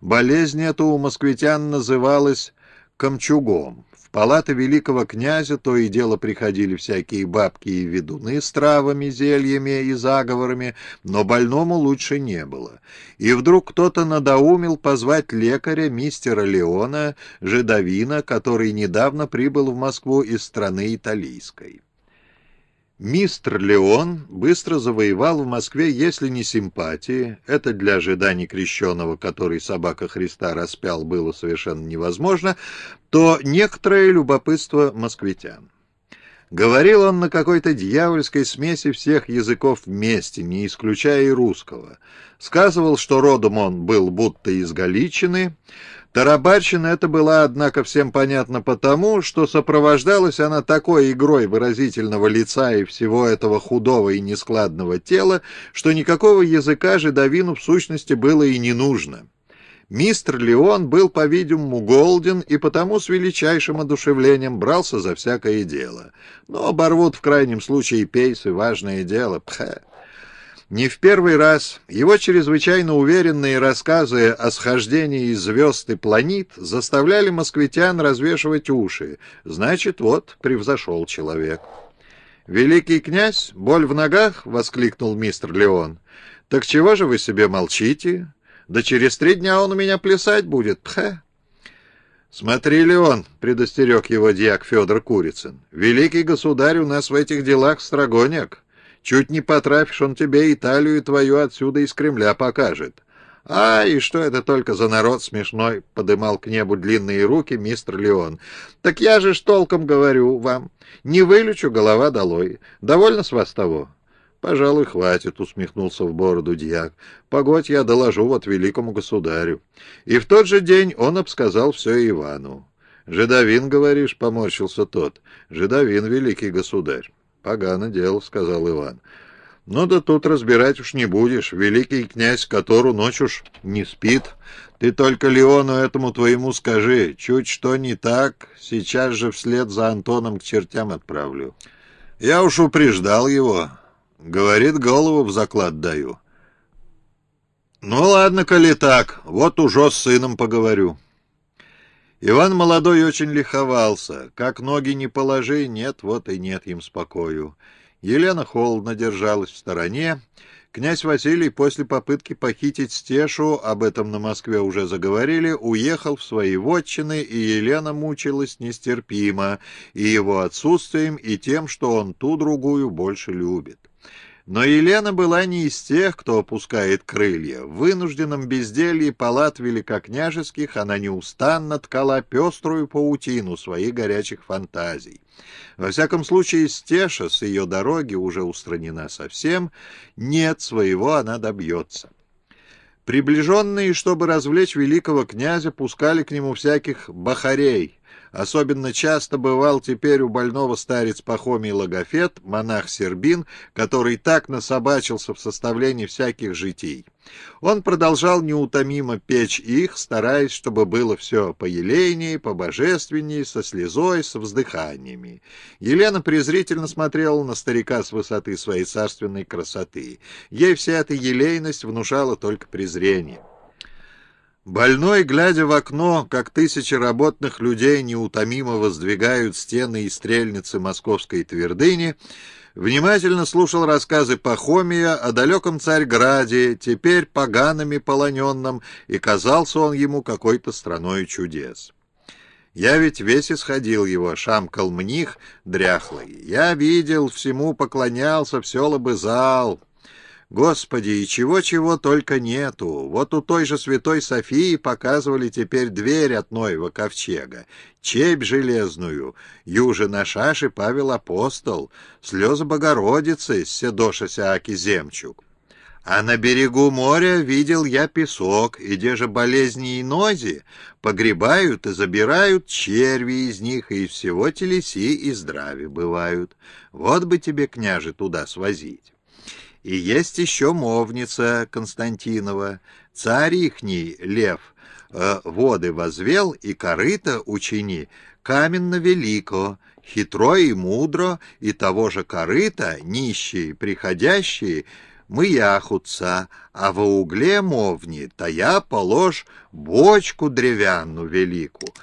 Болезнь эта у москвитян называлась камчугом. В палаты великого князя то и дело приходили всякие бабки и ведуны с травами, зельями и заговорами, но больному лучше не было. И вдруг кто-то надоумил позвать лекаря мистера Леона, жидовина, который недавно прибыл в Москву из страны италийской. Мистер Леон быстро завоевал в Москве, если не симпатии, это для ожиданий крещеного, который собака Христа распял, было совершенно невозможно, то некоторое любопытство москвитян. Говорил он на какой-то дьявольской смеси всех языков вместе, не исключая и русского. Сказывал, что родом он был будто из Галичины, Тарабарщина это была, однако, всем понятно потому, что сопровождалась она такой игрой выразительного лица и всего этого худого и нескладного тела, что никакого языка жидовину в сущности было и не нужно. Мистер Леон был, по-видимому, голден и потому с величайшим одушевлением брался за всякое дело. Но оборвут в крайнем случае пейсы, важное дело, пхэ. Не в первый раз его чрезвычайно уверенные рассказы о схождении звезд и планет заставляли москвитян развешивать уши. Значит, вот превзошел человек. «Великий князь, боль в ногах?» — воскликнул мистер Леон. «Так чего же вы себе молчите? Да через три дня он у меня плясать будет, пхе!» «Смотри, Леон», — предостерег его дьяк Федор Курицын, — «великий государь у нас в этих делах строгоняк. Чуть не потрафишь, он тебе Италию твою отсюда из Кремля покажет. «А, и что это только за народ смешной?» — подымал к небу длинные руки мистер Леон. «Так я же ж толком говорю вам. Не вылечу, голова долой. Довольно с вас того?» «Пожалуй, хватит», — усмехнулся в бороду дьяк. «Погодь, я доложу вот великому государю». И в тот же день он обсказал все Ивану. «Жидовин, говоришь?» — поморщился тот. «Жидовин, великий государь». «Погано дело», — сказал Иван. «Ну да тут разбирать уж не будешь. Великий князь которую ночь уж не спит. Ты только Леону этому твоему скажи. Чуть что не так, сейчас же вслед за Антоном к чертям отправлю. Я уж упреждал его. Говорит, голову в заклад даю». «Ну ладно, коли так, вот уже с сыном поговорю». Иван молодой очень лиховался. Как ноги не положи, нет, вот и нет им спокою. Елена холодно держалась в стороне. Князь Василий после попытки похитить Стешу, об этом на Москве уже заговорили, уехал в свои вотчины, и Елена мучилась нестерпимо и его отсутствием, и тем, что он ту другую больше любит. Но Елена была не из тех, кто опускает крылья. В вынужденном безделье палат великокняжеских она неустанно ткала пеструю паутину своих горячих фантазий. Во всяком случае, Стеша с ее дороги уже устранена совсем, нет, своего она добьется. Приближенные, чтобы развлечь великого князя, пускали к нему всяких бахарей, Особенно часто бывал теперь у больного старец Пахомий Логофет, монах Сербин, который так насобачился в составлении всяких житий. Он продолжал неутомимо печь их, стараясь, чтобы было все поелейнее, побожественнее, со слезой, со вздыханиями. Елена презрительно смотрела на старика с высоты своей царственной красоты. Ей вся эта елейность внушала только презрение. Больной, глядя в окно, как тысячи работных людей неутомимо воздвигают стены и стрельницы московской твердыни, внимательно слушал рассказы Пахомия о далеком Царьграде, теперь поганами полоненном, и казался он ему какой-то страной чудес. Я ведь весь исходил его, шамкал мних дряхлый. Я видел, всему поклонялся, все лобызал, Господи, и чего-чего только нету. Вот у той же Святой Софии показывали теперь дверь от Ноева ковчега, чепь железную, юже на шаше Павел Апостол, слезы Богородицы, седоша Сааки Земчук. А на берегу моря видел я песок, и где же болезни и нози, погребают и забирают черви из них, и всего телеси и здрави бывают. Вот бы тебе, княже, туда свозить. И есть еще мовница Константинова, царь ихний, лев, э, воды возвел и корыто учини, каменно велико, хитро и мудро, и того же корыта, нищие, приходящие, мыяхутся, а во угле мовни тая положь бочку древянную велику,